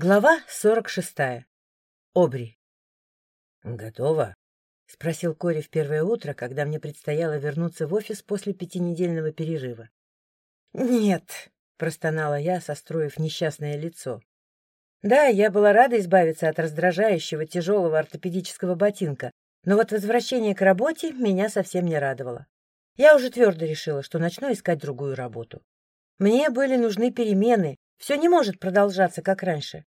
Глава сорок шестая. Обри. «Готово?» — спросил Кори в первое утро, когда мне предстояло вернуться в офис после пятинедельного перерыва. «Нет», — простонала я, состроив несчастное лицо. Да, я была рада избавиться от раздражающего тяжелого ортопедического ботинка, но вот возвращение к работе меня совсем не радовало. Я уже твердо решила, что начну искать другую работу. Мне были нужны перемены, все не может продолжаться, как раньше.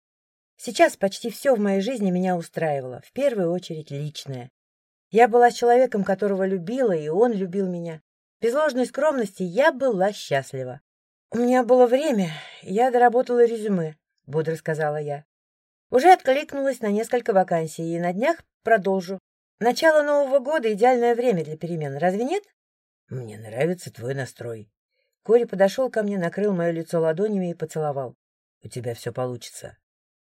Сейчас почти все в моей жизни меня устраивало, в первую очередь личное. Я была человеком, которого любила, и он любил меня. Без ложной скромности я была счастлива. — У меня было время, я доработала резюме, — бодро сказала я. Уже откликнулась на несколько вакансий, и на днях продолжу. Начало Нового года — идеальное время для перемен, разве нет? — Мне нравится твой настрой. Кори подошел ко мне, накрыл мое лицо ладонями и поцеловал. — У тебя все получится.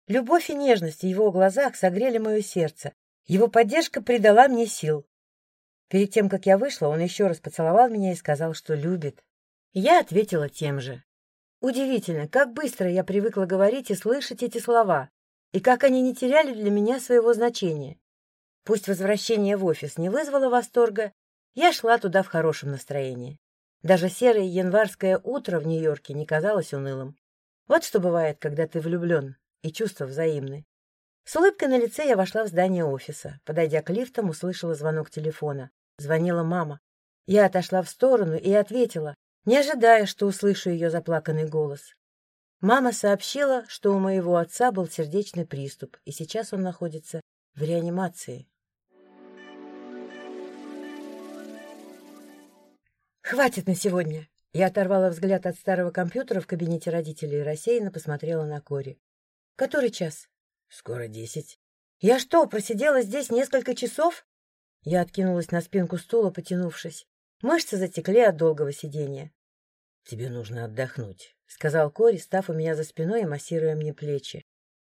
Любовь и нежность в его глазах согрели мое сердце. Его поддержка придала мне сил. Перед тем, как я вышла, он еще раз поцеловал меня и сказал, что любит. Я ответила тем же. Удивительно, как быстро я привыкла говорить и слышать эти слова, и как они не теряли для меня своего значения. Пусть возвращение в офис не вызвало восторга, я шла туда в хорошем настроении. Даже серое январское утро в Нью-Йорке не казалось унылым. Вот что бывает, когда ты влюблен, и чувства взаимны. С улыбкой на лице я вошла в здание офиса. Подойдя к лифтам, услышала звонок телефона. Звонила мама. Я отошла в сторону и ответила, не ожидая, что услышу ее заплаканный голос. Мама сообщила, что у моего отца был сердечный приступ, и сейчас он находится в реанимации. «Хватит на сегодня!» Я оторвала взгляд от старого компьютера в кабинете родителей и рассеянно посмотрела на Кори. «Который час?» «Скоро десять». «Я что, просидела здесь несколько часов?» Я откинулась на спинку стула, потянувшись. Мышцы затекли от долгого сидения. «Тебе нужно отдохнуть», — сказал Кори, став у меня за спиной и массируя мне плечи.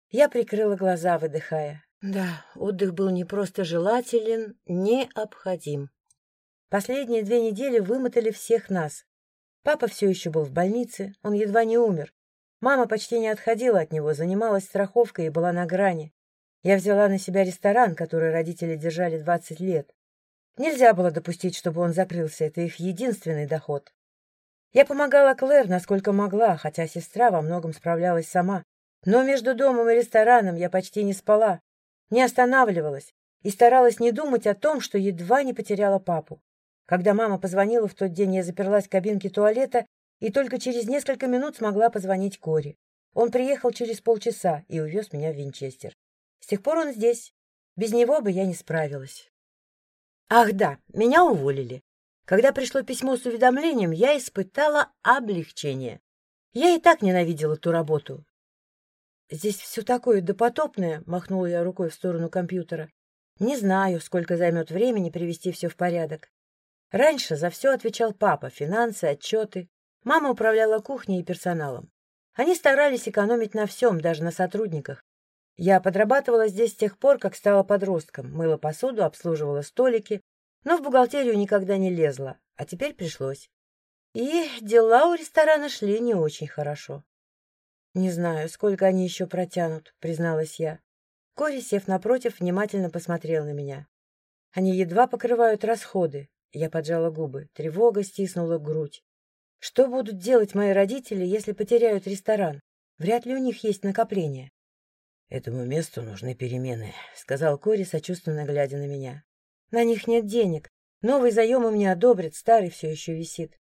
Я прикрыла глаза, выдыхая. Да, отдых был не просто желателен, необходим. Последние две недели вымотали всех нас. Папа все еще был в больнице, он едва не умер. Мама почти не отходила от него, занималась страховкой и была на грани. Я взяла на себя ресторан, который родители держали двадцать лет. Нельзя было допустить, чтобы он закрылся, это их единственный доход. Я помогала Клэр, насколько могла, хотя сестра во многом справлялась сама. Но между домом и рестораном я почти не спала, не останавливалась и старалась не думать о том, что едва не потеряла папу. Когда мама позвонила в тот день, я заперлась в кабинке туалета и только через несколько минут смогла позвонить Кори. Он приехал через полчаса и увез меня в Винчестер. С тех пор он здесь. Без него бы я не справилась. Ах да, меня уволили. Когда пришло письмо с уведомлением, я испытала облегчение. Я и так ненавидела ту работу. Здесь все такое допотопное, махнула я рукой в сторону компьютера. Не знаю, сколько займет времени привести все в порядок. Раньше за все отвечал папа, финансы, отчеты. Мама управляла кухней и персоналом. Они старались экономить на всем, даже на сотрудниках. Я подрабатывала здесь с тех пор, как стала подростком, мыла посуду, обслуживала столики, но в бухгалтерию никогда не лезла, а теперь пришлось. И дела у ресторана шли не очень хорошо. «Не знаю, сколько они еще протянут», — призналась я. Кори, сев напротив, внимательно посмотрел на меня. «Они едва покрывают расходы, я поджала губы, тревога стиснула грудь. Что будут делать мои родители, если потеряют ресторан? Вряд ли у них есть накопления. Этому месту нужны перемены, сказал Кори, сочувственно глядя на меня. На них нет денег. Новый заем им не одобрят, старый все еще висит.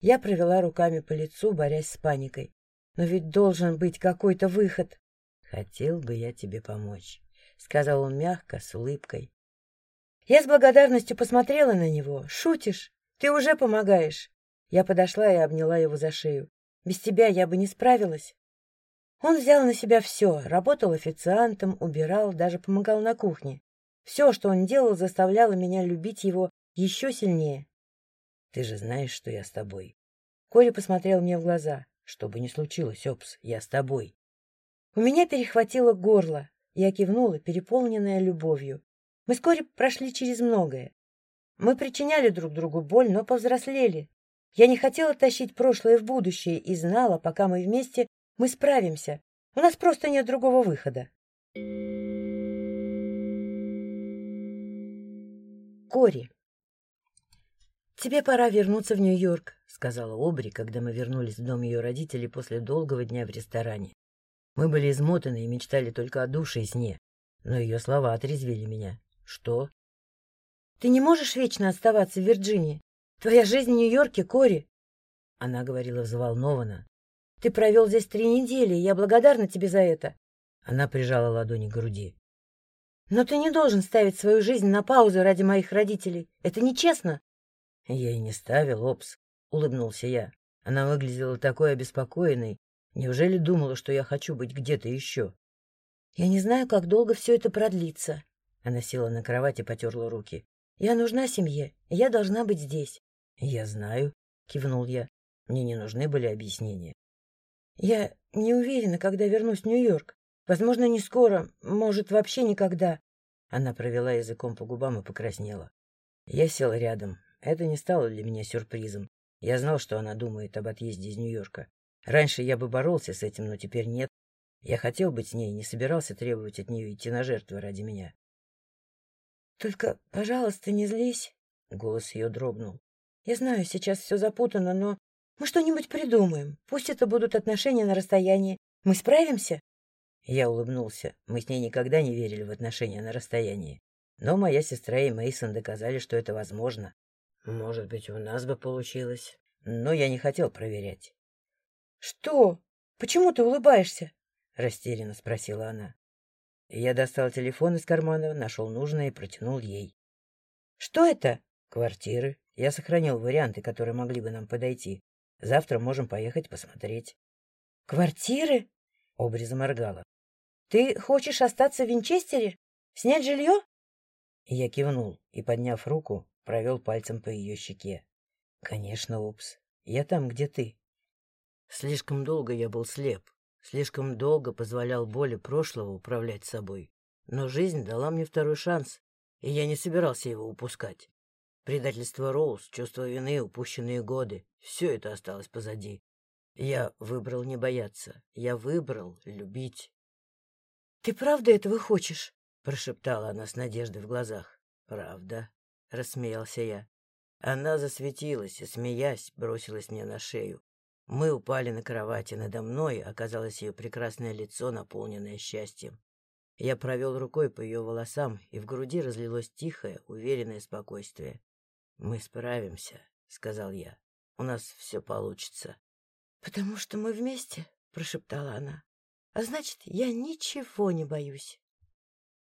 Я провела руками по лицу, борясь с паникой. Но ведь должен быть какой-то выход. Хотел бы я тебе помочь, сказал он мягко, с улыбкой. Я с благодарностью посмотрела на него. «Шутишь? Ты уже помогаешь!» Я подошла и обняла его за шею. «Без тебя я бы не справилась». Он взял на себя все, работал официантом, убирал, даже помогал на кухне. Все, что он делал, заставляло меня любить его еще сильнее. «Ты же знаешь, что я с тобой». Коля посмотрел мне в глаза. «Что бы ни случилось, Опс, я с тобой». У меня перехватило горло. Я кивнула, переполненная любовью. Мы вскоре прошли через многое. Мы причиняли друг другу боль, но повзрослели. Я не хотела тащить прошлое в будущее и знала, пока мы вместе, мы справимся. У нас просто нет другого выхода. Кори. «Тебе пора вернуться в Нью-Йорк», — сказала Обри, когда мы вернулись в дом ее родителей после долгого дня в ресторане. Мы были измотаны и мечтали только о душе и сне, но ее слова отрезвили меня. «Что?» «Ты не можешь вечно оставаться в Вирджинии. Твоя жизнь в Нью-Йорке, Кори!» Она говорила взволнованно. «Ты провел здесь три недели, и я благодарна тебе за это». Она прижала ладони к груди. «Но ты не должен ставить свою жизнь на паузу ради моих родителей. Это нечестно». «Я и не ставил, Опс», — улыбнулся я. Она выглядела такой обеспокоенной. Неужели думала, что я хочу быть где-то еще? «Я не знаю, как долго все это продлится». Она села на кровать и потерла руки. «Я нужна семье, я должна быть здесь». «Я знаю», — кивнул я. Мне не нужны были объяснения. «Я не уверена, когда вернусь в Нью-Йорк. Возможно, не скоро, может, вообще никогда. Она провела языком по губам и покраснела. Я сел рядом. Это не стало для меня сюрпризом. Я знал, что она думает об отъезде из Нью-Йорка. Раньше я бы боролся с этим, но теперь нет. Я хотел быть с ней, не собирался требовать от нее идти на жертвы ради меня. — Только, пожалуйста, не злись. Голос ее дрогнул. — Я знаю, сейчас все запутано, но мы что-нибудь придумаем. Пусть это будут отношения на расстоянии. Мы справимся? Я улыбнулся. Мы с ней никогда не верили в отношения на расстоянии. Но моя сестра и Мейсон доказали, что это возможно. Может быть, у нас бы получилось. Но я не хотел проверять. — Что? Почему ты улыбаешься? — растерянно спросила она. Я достал телефон из кармана, нашел нужное и протянул ей. — Что это? — Квартиры. Я сохранил варианты, которые могли бы нам подойти. Завтра можем поехать посмотреть. — Квартиры? — Обри заморгала. Ты хочешь остаться в Винчестере? Снять жилье? Я кивнул и, подняв руку, провел пальцем по ее щеке. — Конечно, Упс. Я там, где ты. Слишком долго я был слеп, слишком долго позволял боли прошлого управлять собой. Но жизнь дала мне второй шанс, и я не собирался его упускать. Предательство Роуз, чувство вины, упущенные годы — все это осталось позади. Я выбрал не бояться, я выбрал любить. «Ты правда этого хочешь?» — прошептала она с надеждой в глазах. «Правда?» — рассмеялся я. Она засветилась и, смеясь, бросилась мне на шею. Мы упали на кровати. Надо мной оказалось ее прекрасное лицо, наполненное счастьем. Я провел рукой по ее волосам, и в груди разлилось тихое, уверенное спокойствие. «Мы справимся», — сказал я. «У нас все получится». «Потому что мы вместе», — прошептала она. А значит, я ничего не боюсь.